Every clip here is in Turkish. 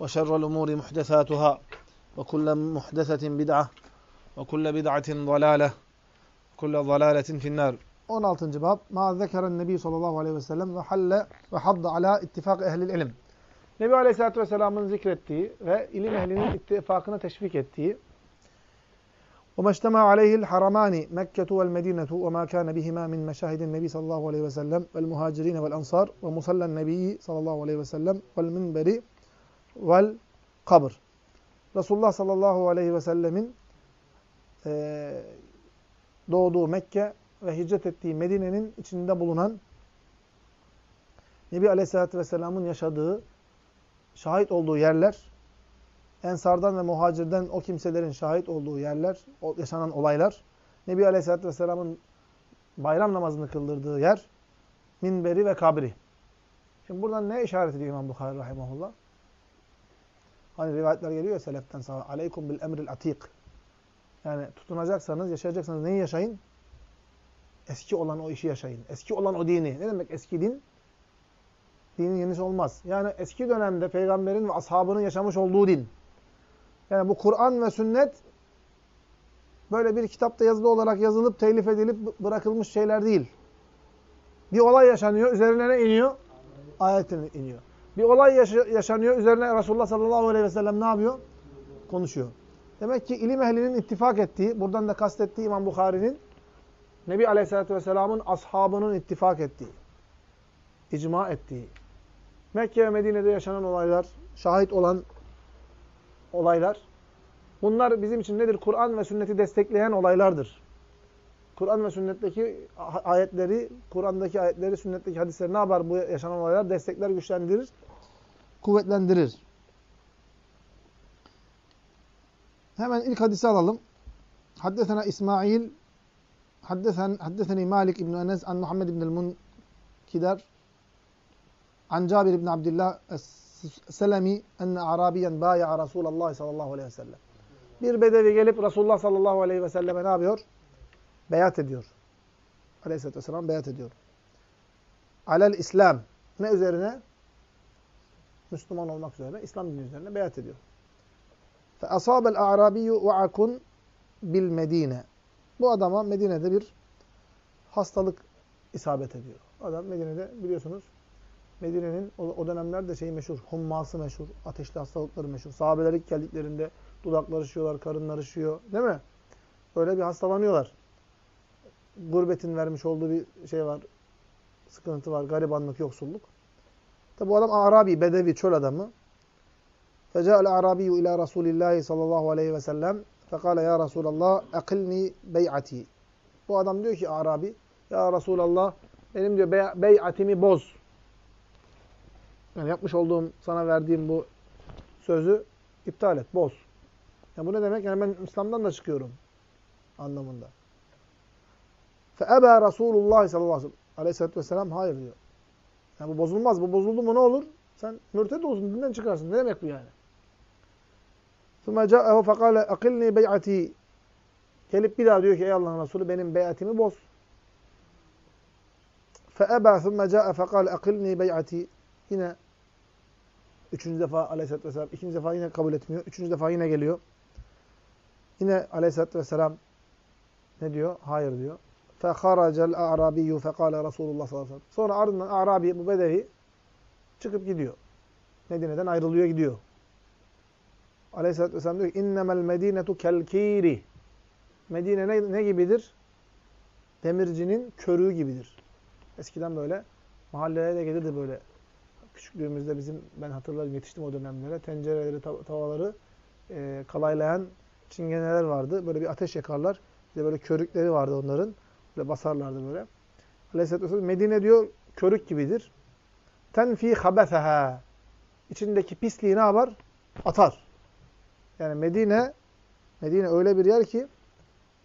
وشر الأمور محدثاتها وكل محدثة بدعة وكل بدعة ضلالة وكل ضلالة في النار 16. bab ma zekeren Nebi sallallahu aleyhi ve sellem ve halle ve hadda ala ittifak ehlil ilim. Nebi aleyhissalatü vesselamın zikrettiği ve ilim ehlinin ittifakına teşvik ettiği وما اجتمع عليه الحرمان مكة والمدينة وما كان بهما من مشاهد النبي صلى الله عليه وسلم والمهاجرين والأنصار ومصلى النبي صلى الله عليه وسلم والمنبر vel kabr. Resulullah sallallahu aleyhi ve sellemin e, doğduğu Mekke ve hicret ettiği Medine'nin içinde bulunan Nebi Aleyhisselatü Vesselam'ın yaşadığı, şahit olduğu yerler, Ensardan ve Muhacir'den o kimselerin şahit olduğu yerler, yaşanan olaylar, Nebi Aleyhisselatü Vesselam'ın bayram namazını kıldırdığı yer, minberi ve kabri. Şimdi buradan ne işaret ediyor İmam Bukhari Rahimahullah? Hani rivayetler geliyor ya seleften sonra. Aleykum bil emril atik. Yani tutunacaksanız, yaşayacaksanız neyi yaşayın? Eski olan o işi yaşayın. Eski olan o dini. Ne demek eski din? Dinin yenisi olmaz. Yani eski dönemde peygamberin ve ashabının yaşamış olduğu din. Yani bu Kur'an ve sünnet böyle bir kitapta yazılı olarak yazılıp, telif edilip bırakılmış şeyler değil. Bir olay yaşanıyor, üzerine ne iniyor? Ayetin iniyor. Bir olay yaşanıyor, üzerine Resulullah sallallahu aleyhi ve sellem ne yapıyor? Konuşuyor. Demek ki ilim ehlinin ittifak ettiği, buradan da kastettiği İmam Bukhari'nin Nebi aleyhissalatü vesselamın ashabının ittifak ettiği, icma ettiği, Mekke ve Medine'de yaşanan olaylar, şahit olan olaylar, bunlar bizim için nedir? Kur'an ve sünneti destekleyen olaylardır. Kur'an ve sünnetteki ayetleri, Kur'an'daki ayetleri, sünnetteki hadisleri ne yapar bu yaşanan olaylar? Destekler, güçlendirir, kuvvetlendirir. Hemen ilk hadisi alalım. Haddesena İsmail Haddesen, haddeseni Malik İbn Enes an Muhammed İbn el-Munkider an Cabir İbn Abdullah Selemi enne Arabiyen bâya'a Resulallah sallallahu aleyhi ve sellem. Bir bedevi gelip Resulullah sallallahu aleyhi ve selleme ne yapıyor? Beyat ediyor. Aleyhisselatü vesselam beyat ediyor. Alel İslam. Ne üzerine? Müslüman olmak üzerine, İslam dini üzerine beyat ediyor. A'rabiyyu ve'akun bil Medine. Bu adama Medine'de bir hastalık isabet ediyor. Adam Medine'de biliyorsunuz Medine'nin o, dönemlerde şeyi meşhur, humması meşhur, ateşli hastalıkları meşhur. Sahabeler ilk geldiklerinde dudakları ışıyor, karınları ışıyor. Değil mi? Böyle bir hastalanıyorlar Gurbetin vermiş olduğu bir şey var. Sıkıntı var, garibanlık, yoksulluk. Tabi bu adam Arabi, Bedevi, çöl adamı. فَجَاءَ الْاَعْرَابِيُّ اِلَى رَسُولِ اللّٰهِ sallallahu aleyhi ve sellem فَقَالَ ya Resulallah اَقِلْنِي bey'ati. Bu adam diyor ki Arabi, Ya Resulallah benim diyor bey'atimi boz. Yani yapmış olduğum, sana verdiğim bu sözü iptal et, boz. Yani bu ne demek? Yani ben İslam'dan da çıkıyorum anlamında. فَأَبَى Resulullah sallallahu aleyhi aleyhissalatü vesselam hayır diyor. Yani bu bozulmaz. Bu bozuldu mu ne olur? Sen mürted olsun, dinden çıkarsın. Ne demek bu yani? ثُمَّ جَاءَهُ فَقَالَ اَقِلْنِي بَيْعَتِي Gelip bir daha diyor ki ey Allah'ın Resulü benim beyatimi boz. فَأَبَى ثُمَّ جَاءَ فَقَالَ اَقِلْنِي بَيْعَتِي Yine üçüncü defa aleyhissalatü vesselam, ikinci defa yine kabul etmiyor. Üçüncü defa yine geliyor. Yine aleyhissalatü vesselam ne diyor? Hayır diyor. فَخَرَجَ الْاَعْرَابِيُّ فَقَالَ Resulullah sallallahu aleyhi ve sellem. Sonra ardından Arabi, bu Bedevi çıkıp gidiyor. Medine'den ayrılıyor gidiyor. Aleyhisselatü Vesselam diyor ki innemel medinetu kelkiri. Medine ne, ne gibidir? Demircinin körüğü gibidir. Eskiden böyle mahallelere de gelirdi böyle. Küçüklüğümüzde bizim ben hatırlarım yetiştim o dönemlere. Tencereleri, tavaları e, kalaylayan çingeneler vardı. Böyle bir ateş yakarlar. Bir de böyle körükleri vardı onların. Böyle basarlardı böyle. Aleyhisselatü Vesselam Medine diyor körük gibidir. Tenfi habeseha. İçindeki pisliği ne yapar? Atar. Yani Medine Medine öyle bir yer ki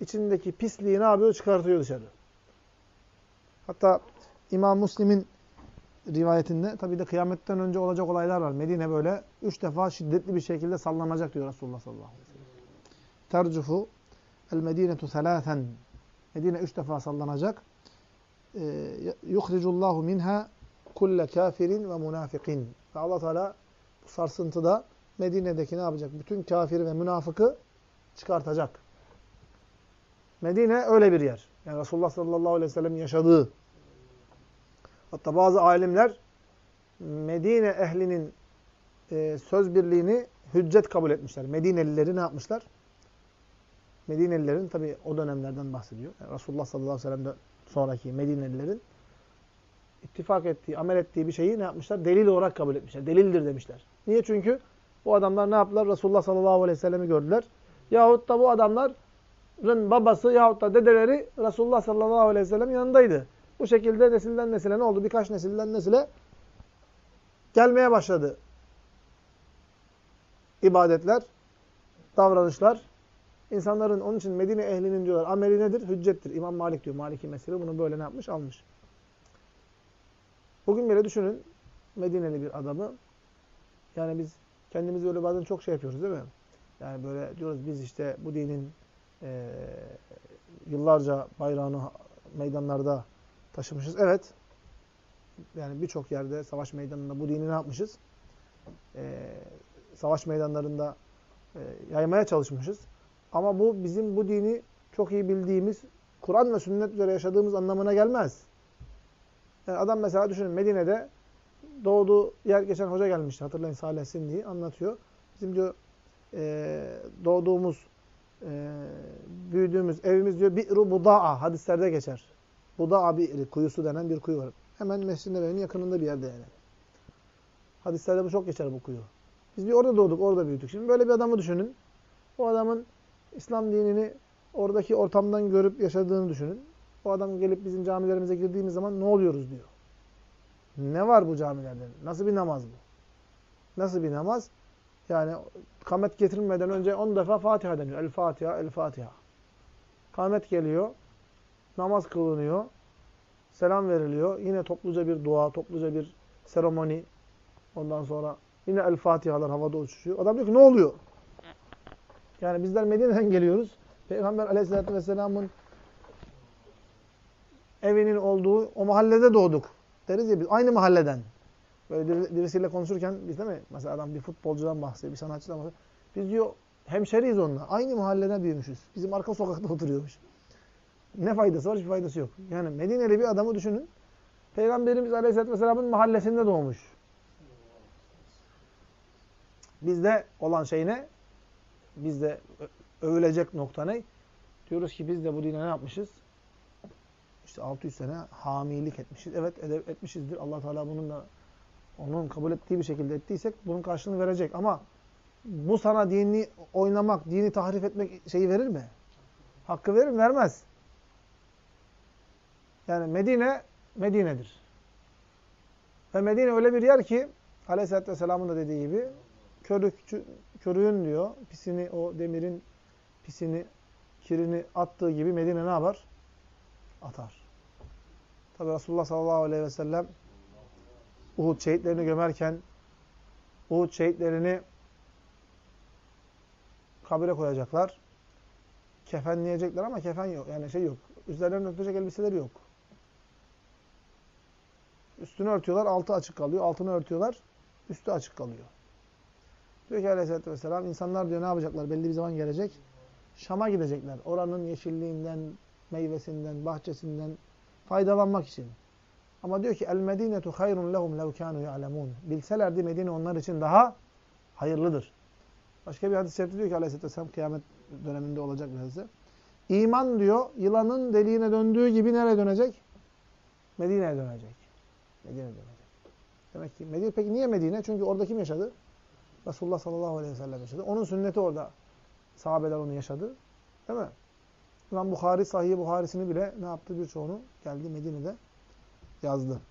içindeki pisliği ne yapıyor? Çıkartıyor dışarı. Hatta İmam Müslim'in rivayetinde tabi de kıyametten önce olacak olaylar var. Medine böyle üç defa şiddetli bir şekilde sallanacak diyor Resulullah sallallahu aleyhi ve sellem. Tercufu el medinetu selâfen. Medine üç defa sallanacak. Yuhricullahu minha kulle kafirin ve munafikin. Ve Allah Teala bu sarsıntıda Medine'deki ne yapacak? Bütün kafiri ve münafıkı çıkartacak. Medine öyle bir yer. Yani Resulullah sallallahu aleyhi ve sellem yaşadığı. Hatta bazı alimler Medine ehlinin e, söz birliğini hüccet kabul etmişler. Medinelileri ne yapmışlar? Medinelilerin tabi o dönemlerden bahsediyor. Yani Resulullah sallallahu aleyhi ve sellem'den sonraki Medinelilerin ittifak ettiği, amel ettiği bir şeyi ne yapmışlar? Delil olarak kabul etmişler. Delildir demişler. Niye? Çünkü bu adamlar ne yaptılar? Resulullah sallallahu aleyhi ve sellemi gördüler. Yahut da bu adamların babası yahut da dedeleri Resulullah sallallahu aleyhi ve sellem yanındaydı. Bu şekilde nesilden nesile ne oldu? Birkaç nesilden nesile gelmeye başladı. İbadetler, davranışlar. İnsanların onun için Medine ehlinin diyorlar ameli nedir? Hüccettir. İmam Malik diyor. Maliki mezhebi bunu böyle ne yapmış? Almış. Bugün bile düşünün Medineli bir adamı. Yani biz kendimizi öyle bazen çok şey yapıyoruz değil mi? Yani böyle diyoruz biz işte bu dinin e, yıllarca bayrağını meydanlarda taşımışız. Evet. Yani birçok yerde savaş meydanında bu dini ne yapmışız? E, savaş meydanlarında e, yaymaya çalışmışız. Ama bu bizim bu dini çok iyi bildiğimiz, Kur'an ve sünnet üzere yaşadığımız anlamına gelmez. Yani adam mesela düşünün Medine'de doğduğu yer geçen hoca gelmişti. Hatırlayın Salih Sindi'yi anlatıyor. Bizim diyor e, doğduğumuz, e, büyüdüğümüz evimiz diyor Bi'ru Buda'a hadislerde geçer. Buda'a Bi'ri kuyusu denen bir kuyu var. Hemen Mescid-i Nebevi'nin yakınında bir yerde yani. Hadislerde bu çok geçer bu kuyu. Biz diyor orada doğduk, orada büyüdük. Şimdi böyle bir adamı düşünün. O adamın İslam dinini oradaki ortamdan görüp yaşadığını düşünün. O adam gelip bizim camilerimize girdiğimiz zaman ne oluyoruz diyor. Ne var bu camilerde? Nasıl bir namaz bu? Nasıl bir namaz? Yani kamet getirilmeden önce 10 defa Fatiha deniyor. El Fatiha, El Fatiha. Kamet geliyor. Namaz kılınıyor. Selam veriliyor. Yine topluca bir dua, topluca bir seremoni. Ondan sonra yine El Fatihalar havada uçuşuyor. Adam diyor ki ne oluyor? Yani bizler Medine'den geliyoruz. Peygamber Aleyhisselatü vesselamın evinin olduğu o mahallede doğduk. Deriz ya biz aynı mahalleden. Böyle birisiyle konuşurken biz değil mi? Mesela adam bir futbolcudan bahsediyor, bir sanatçıdan bahsediyor. Biz diyor hemşeriyiz onunla. Aynı mahalleden büyümüşüz. Bizim arka sokakta oturuyormuş. Ne faydası var? Hiçbir faydası yok. Yani Medine'li bir adamı düşünün. Peygamberimiz Aleyhisselatü Vesselam'ın mahallesinde doğmuş. Bizde olan şey ne? Bizde övülecek nokta ne? Diyoruz ki biz de bu dine ne yapmışız? İşte 600 sene hamilik etmişiz. Evet etmişizdir. allah Teala bunun da onun kabul ettiği bir şekilde ettiysek bunun karşılığını verecek. Ama bu sana dini oynamak, dini tahrif etmek şeyi verir mi? Hakkı verir mi? Vermez. Yani Medine, Medine'dir. Ve Medine öyle bir yer ki Aleyhisselatü Vesselam'ın da dediği gibi körük, körüğün diyor pisini, o demirin pisini, kirini attığı gibi Medine ne yapar? Atar. Tabi Resulullah sallallahu aleyhi ve sellem Uhud şehitlerini gömerken Uhud şehitlerini kabire koyacaklar. Kefenleyecekler ama kefen yok. Yani şey yok. Üzerlerine örtecek elbiseleri yok. Üstünü örtüyorlar, altı açık kalıyor. Altını örtüyorlar, üstü açık kalıyor. Diyor ki aleyhissalatü vesselam, insanlar diyor ne yapacaklar? Belli bir zaman gelecek. Şam'a gidecekler. Oranın yeşilliğinden, meyvesinden, bahçesinden faydalanmak için. Ama diyor ki el medinetu hayrun lehum lev kanu ya'lemun. Bilselerdi Medine onlar için daha hayırlıdır. Başka bir hadis-i şerifte diyor ki aleyhisselatü vesselam kıyamet döneminde olacak bir hadise. İman diyor yılanın deliğine döndüğü gibi nereye dönecek? Medine'ye dönecek. Medine'ye dönecek. Demek ki Medine peki niye Medine? Çünkü orada kim yaşadı? Resulullah sallallahu aleyhi ve sellem yaşadı. Onun sünneti orada. Sahabeler onu yaşadı. Değil mi? İmam Bukhari, Sahih Bukhari'sini bile ne yaptı? Birçoğunu geldi Medine'de yazdı.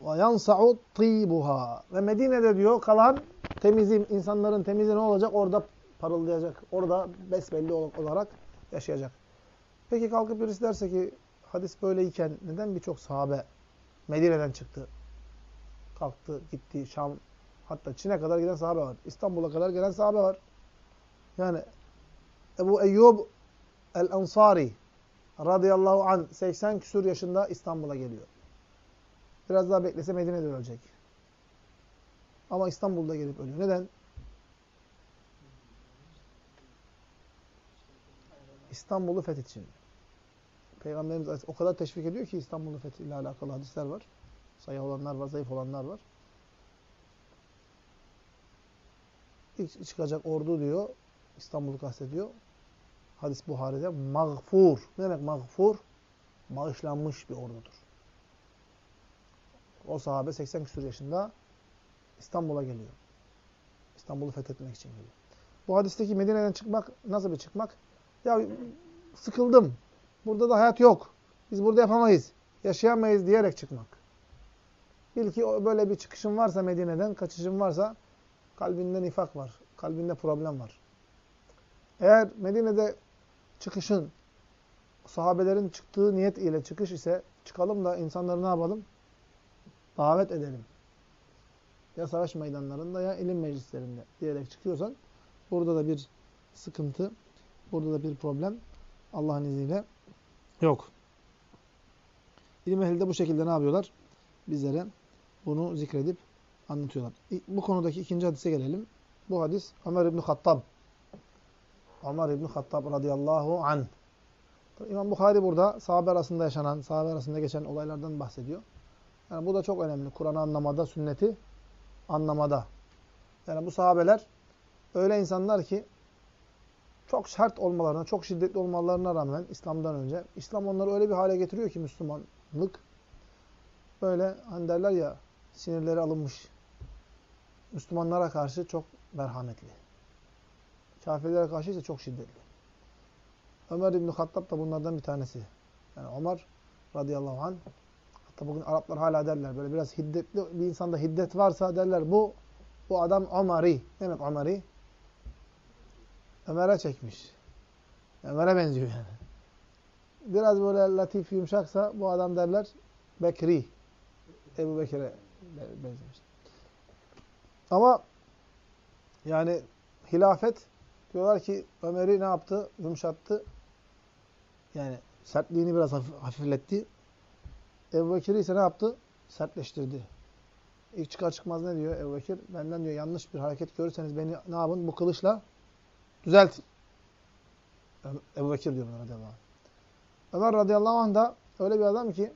وَيَنْسَعُ طِيبُهَا Ve Medine'de diyor kalan temizliğim, insanların temizi ne olacak? Orada parıldayacak. Orada besbelli olarak yaşayacak. Peki kalkıp birisi derse ki hadis böyleyken neden birçok sahabe Medine'den çıktı? Kalktı, gitti Şam, hatta Çin'e kadar giden sahabe var. İstanbul'a kadar gelen sahabe var. Yani Ebu Eyyub el-Ansari radıyallahu an 80 küsur yaşında İstanbul'a geliyor. Biraz daha beklese Medine'de ölecek. Ama İstanbul'da gelip ölüyor. Neden? İstanbul'u feth için. Peygamberimiz o kadar teşvik ediyor ki İstanbul'un fethiyle alakalı hadisler var. Sayı olanlar var, zayıf olanlar var. İlk çıkacak ordu diyor, İstanbul'u kastediyor. Hadis Buhari'de mağfur. Ne demek mağfur? Bağışlanmış bir ordudur. O sahabe 80 küsur yaşında İstanbul'a geliyor. İstanbul'u fethetmek için geliyor. Bu hadisteki Medine'den çıkmak nasıl bir çıkmak? Ya sıkıldım. Burada da hayat yok. Biz burada yapamayız. Yaşayamayız diyerek çıkmak. Bil ki böyle bir çıkışın varsa Medine'den, kaçışın varsa kalbinde nifak var. Kalbinde problem var. Eğer Medine'de çıkışın sahabelerin çıktığı niyet ile çıkış ise çıkalım da insanları ne yapalım? Davet edelim. Ya savaş meydanlarında ya ilim meclislerinde diyerek çıkıyorsan burada da bir sıkıntı, burada da bir problem Allah'ın izniyle yok. İlim ehli de bu şekilde ne yapıyorlar? Bizlere bunu zikredip anlatıyorlar. Bu konudaki ikinci hadise gelelim. Bu hadis Ömer İbni Hattab. Ömer İbni Hattab radıyallahu anh. İmam Bukhari burada sahabe arasında yaşanan, sahabe arasında geçen olaylardan bahsediyor. Yani bu da çok önemli. Kur'an'ı anlamada, sünneti anlamada. Yani bu sahabeler öyle insanlar ki çok sert olmalarına, çok şiddetli olmalarına rağmen İslam'dan önce İslam onları öyle bir hale getiriyor ki Müslümanlık böyle hani derler ya sinirleri alınmış. Müslümanlara karşı çok merhametli. Kafirlere karşı ise çok şiddetli. Ömer İbni Hattab da bunlardan bir tanesi. Yani Ömer radıyallahu anh hatta bugün Araplar hala derler böyle biraz hiddetli bir insanda hiddet varsa derler bu bu adam Ömer'i. Ne demek Ömer'i? Ömer'e çekmiş. Ömer'e benziyor yani. Biraz böyle latif yumuşaksa bu adam derler Bekri. Ebu Bekir'e benzemiş. Ama yani hilafet diyorlar ki Ömer'i ne yaptı? Yumuşattı. Yani sertliğini biraz hafifletti. Ebu Bekir'i ise ne yaptı? Sertleştirdi. İlk çıkar çıkmaz ne diyor Ebu Bekir? Benden diyor yanlış bir hareket görürseniz beni ne yapın? Bu kılıçla düzeltin. Ebu Bekir diyor radıyallahu anh. Ömer radıyallahu anh da öyle bir adam ki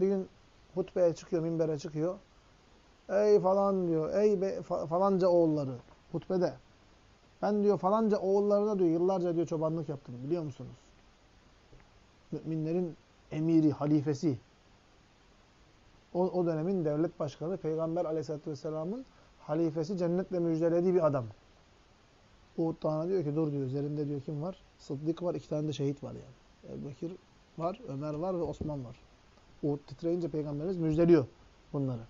bir gün hutbeye çıkıyor, minbere çıkıyor. Ey falan diyor, ey be, falanca oğulları hutbede. Ben diyor falanca oğullarına diyor yıllarca diyor çobanlık yaptım biliyor musunuz? Müminlerin emiri, halifesi. O, o dönemin devlet başkanı Peygamber aleyhissalatü vesselamın halifesi cennetle müjdelediği bir adam. Uhud Dağı'na diyor ki dur diyor üzerinde diyor kim var? Sıddık var, iki tane de şehit var yani. Ebu Bekir var, Ömer var ve Osman var. Uhud titreyince Peygamberimiz müjdeliyor bunları.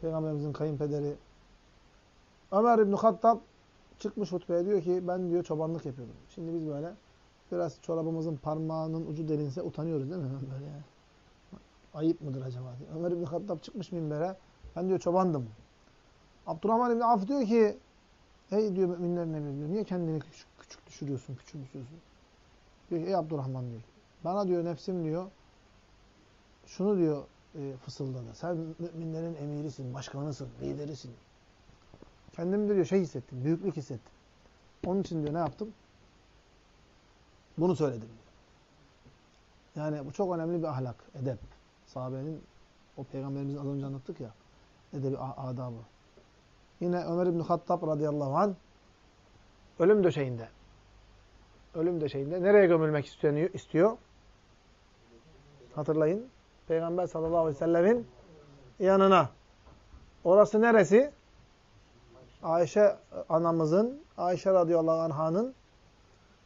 Peygamberimizin kayınpederi Ömer İbn Hattab çıkmış hutbeye diyor ki ben diyor çobanlık yapıyordum. Şimdi biz böyle biraz çorabımızın parmağının ucu delinse utanıyoruz değil mi? Böyle yani. Ayıp mıdır acaba? Diye. Ömer İbn Hattab çıkmış minbere ben diyor çobandım. Abdurrahman İbn Avf diyor ki ey diyor müminlerin emri diyor. Niye kendini küçük, küçük düşürüyorsun, küçümsüyorsun? Diyor ki ey Abdurrahman diyor. Bana diyor nefsim diyor şunu diyor e, fısıldadı. Sen müminlerin emirisin, başkanısın, liderisin. Kendimde diyor şey hissettim, büyüklük hissettim. Onun için diyor ne yaptım? Bunu söyledim. Yani bu çok önemli bir ahlak, edep. Sahabenin, o peygamberimizin az önce anlattık ya, edebi adabı. yine Ömer İbni Hattab radıyallahu anh ölüm döşeğinde. Ölüm döşeğinde. Nereye gömülmek istiyor? Hatırlayın. Peygamber sallallahu aleyhi ve sellemin yanına. Orası neresi? Ayşe anamızın, Ayşe radıyallahu anh'ın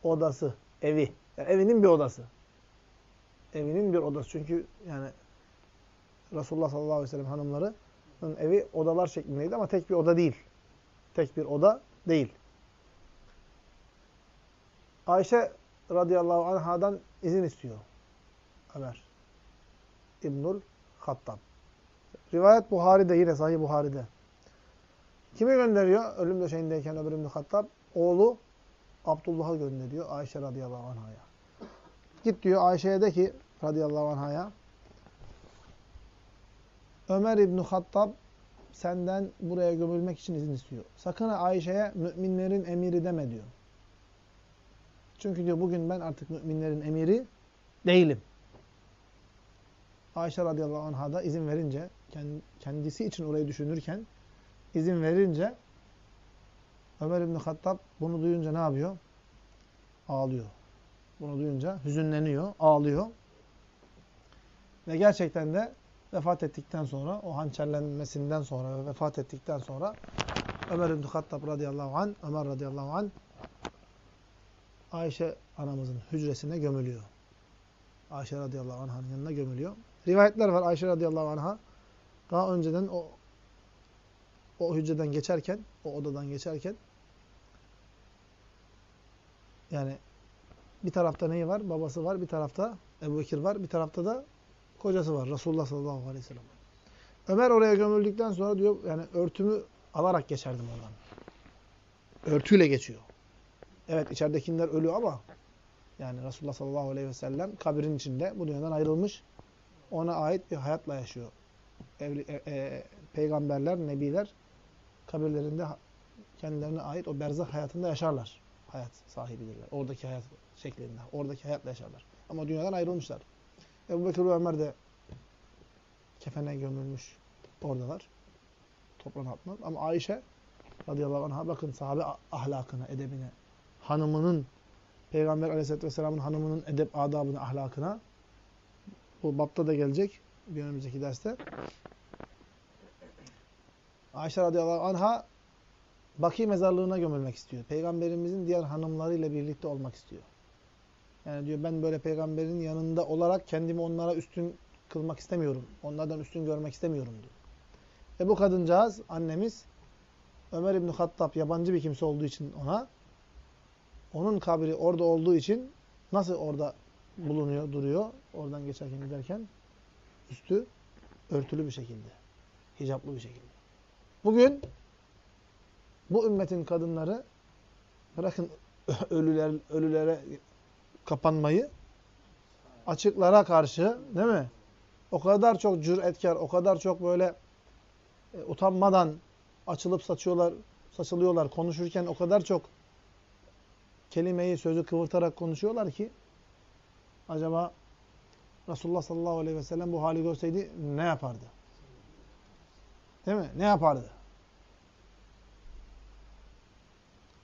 odası, evi. Yani evinin bir odası. Evinin bir odası. Çünkü yani Resulullah sallallahu aleyhi ve sellem hanımlarının evi odalar şeklindeydi ama tek bir oda değil. Tek bir oda değil. Ayşe radıyallahu anhadan izin istiyor. Ömer. İbnül Hattab. Rivayet Buhari'de yine Sahih Buhari'de. Kimi gönderiyor? Ölüm döşeğindeyken Ömer İbn Hattab oğlu Abdullah'ı gönderiyor Ayşe radıyallahu anh'a. Git diyor Ayşe'ye de ki radıyallahu anh'a Ömer İbn Hattab senden buraya gömülmek için izin istiyor. Sakın Ayşe'ye müminlerin emiri deme diyor. Çünkü diyor bugün ben artık müminlerin emiri değilim. Ayşe radıyallahu anh'a da izin verince, kendisi için orayı düşünürken izin verince Ömer İbn Hattab bunu duyunca ne yapıyor? Ağlıyor. Bunu duyunca hüzünleniyor, ağlıyor. Ve gerçekten de vefat ettikten sonra, o hançerlenmesinden sonra ve vefat ettikten sonra Ömer İbn Hattab radıyallahu anh, Ömer radıyallahu anh Ayşe anamızın hücresine gömülüyor. Ayşe radıyallahu anh'ın yanına gömülüyor. Rivayetler var Ayşe radıyallahu anh'a daha önceden o o hücreden geçerken, o odadan geçerken yani bir tarafta neyi var? Babası var. Bir tarafta Ebu Bekir var. Bir tarafta da kocası var. Resulullah sallallahu aleyhi ve sellem. Ömer oraya gömüldükten sonra diyor yani örtümü alarak geçerdim oradan. Örtüyle geçiyor. Evet içeridekiler ölüyor ama yani Resulullah sallallahu aleyhi ve sellem kabrin içinde bu dünyadan ayrılmış. Ona ait bir hayatla yaşıyor. Evli, e, e, peygamberler, nebiler kabirlerinde kendilerine ait o berzah hayatında yaşarlar. Hayat sahibidirler. Oradaki hayat şeklinde. Oradaki hayatla yaşarlar. Ama dünyadan ayrılmışlar. Ebu Bekir Ömer de kefene gömülmüş oradalar. Toprağın altından. Ama Ayşe radıyallahu anh'a bakın sahabe ahlakına, edebine, hanımının, Peygamber aleyhisselatü vesselamın hanımının edep adabına, ahlakına bu bapta da gelecek bir önümüzdeki derste. Ayşe radıyallahu anh'a Baki mezarlığına gömülmek istiyor. Peygamberimizin diğer hanımlarıyla birlikte olmak istiyor. Yani diyor ben böyle peygamberin yanında olarak kendimi onlara üstün kılmak istemiyorum. Onlardan üstün görmek istemiyorum diyor. Ve bu kadıncağız annemiz Ömer İbn Hattab yabancı bir kimse olduğu için ona onun kabri orada olduğu için nasıl orada bulunuyor, duruyor oradan geçerken giderken üstü örtülü bir şekilde. Hicaplı bir şekilde. Bugün bu ümmetin kadınları bırakın ölüler ölülere kapanmayı açıklara karşı değil mi? O kadar çok cüretkar, o kadar çok böyle e, utanmadan açılıp saçıyorlar, saçılıyorlar. Konuşurken o kadar çok kelimeyi, sözü kıvırtarak konuşuyorlar ki acaba Resulullah sallallahu aleyhi ve sellem bu hali görseydi ne yapardı? Değil mi? Ne yapardı?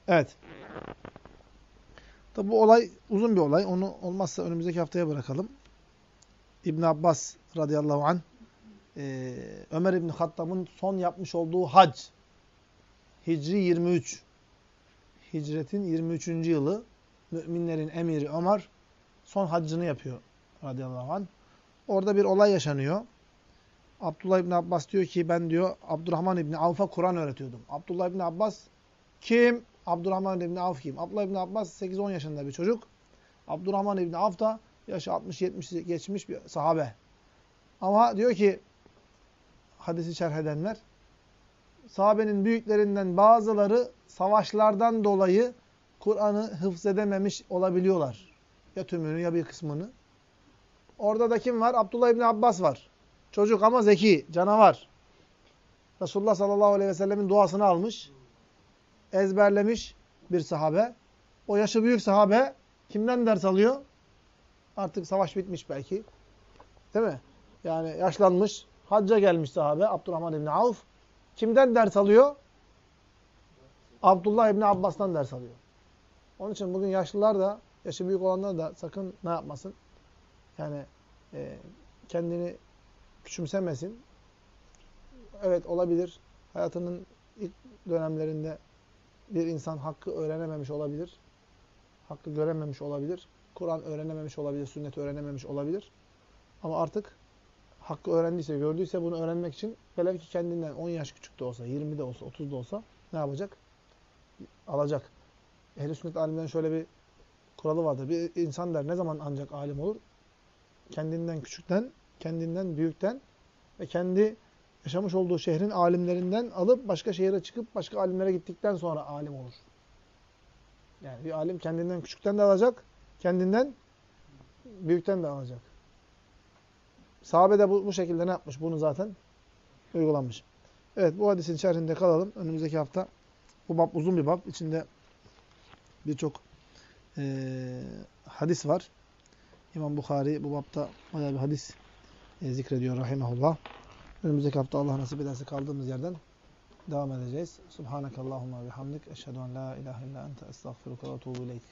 Evet. Tabi bu olay uzun bir olay. Onu olmazsa önümüzdeki haftaya bırakalım. İbn Abbas radıyallahu anh e, Ömer İbni Hattab'ın son yapmış olduğu hac Hicri 23 Hicretin 23. yılı müminlerin emiri Ömer son haccını yapıyor radıyallahu anh. Orada bir olay yaşanıyor. Abdullah İbni Abbas diyor ki ben diyor Abdurrahman İbni Avf'a Kur'an öğretiyordum. Abdullah İbni Abbas kim? Abdurrahman İbni Avf kim? Abdullah İbni Abbas 8-10 yaşında bir çocuk. Abdurrahman İbni Avf da yaşı 60-70 geçmiş bir sahabe. Ama diyor ki hadisi şerh edenler sahabenin büyüklerinden bazıları savaşlardan dolayı Kur'an'ı hıfz edememiş olabiliyorlar. Ya tümünü ya bir kısmını. Orada da kim var? Abdullah İbni Abbas var. Çocuk ama zeki, canavar. Resulullah sallallahu aleyhi ve sellemin duasını almış ezberlemiş bir sahabe. O yaşı büyük sahabe kimden ders alıyor? Artık savaş bitmiş belki. Değil mi? Yani yaşlanmış, hacca gelmiş sahabe Abdurrahman İbni Avf. Kimden ders alıyor? Abdullah İbni Abbas'tan ders alıyor. Onun için bugün yaşlılar da, yaşı büyük olanlar da sakın ne yapmasın? Yani e, kendini küçümsemesin. Evet olabilir. Hayatının ilk dönemlerinde bir insan hakkı öğrenememiş olabilir. Hakkı görememiş olabilir. Kur'an öğrenememiş olabilir, sünnet öğrenememiş olabilir. Ama artık hakkı öğrendiyse, gördüyse bunu öğrenmek için velev ki kendinden 10 yaş küçük de olsa, 20 de olsa, 30 da olsa ne yapacak? Alacak. Ehl-i sünnet alimlerin şöyle bir kuralı vardır. Bir insan der ne zaman ancak alim olur? Kendinden küçükten, kendinden büyükten ve kendi yaşamış olduğu şehrin alimlerinden alıp başka şehire çıkıp başka alimlere gittikten sonra alim olur. Yani bir alim kendinden küçükten de alacak, kendinden büyükten de alacak. Sahabe de bu, bu şekilde ne yapmış? Bunu zaten uygulanmış. Evet bu hadisin şerhinde kalalım. Önümüzdeki hafta bu bab uzun bir bab. İçinde birçok e, hadis var. İmam Bukhari bu babda bayağı bir hadis e, zikrediyor rahimahullah. Önümüzdeki hafta Allah nasip ederse kaldığımız yerden devam edeceğiz. Subhanakallahumma bihamdik. Eşhedü en la ilahe illa ente estağfiruka ve etûbü ileyk.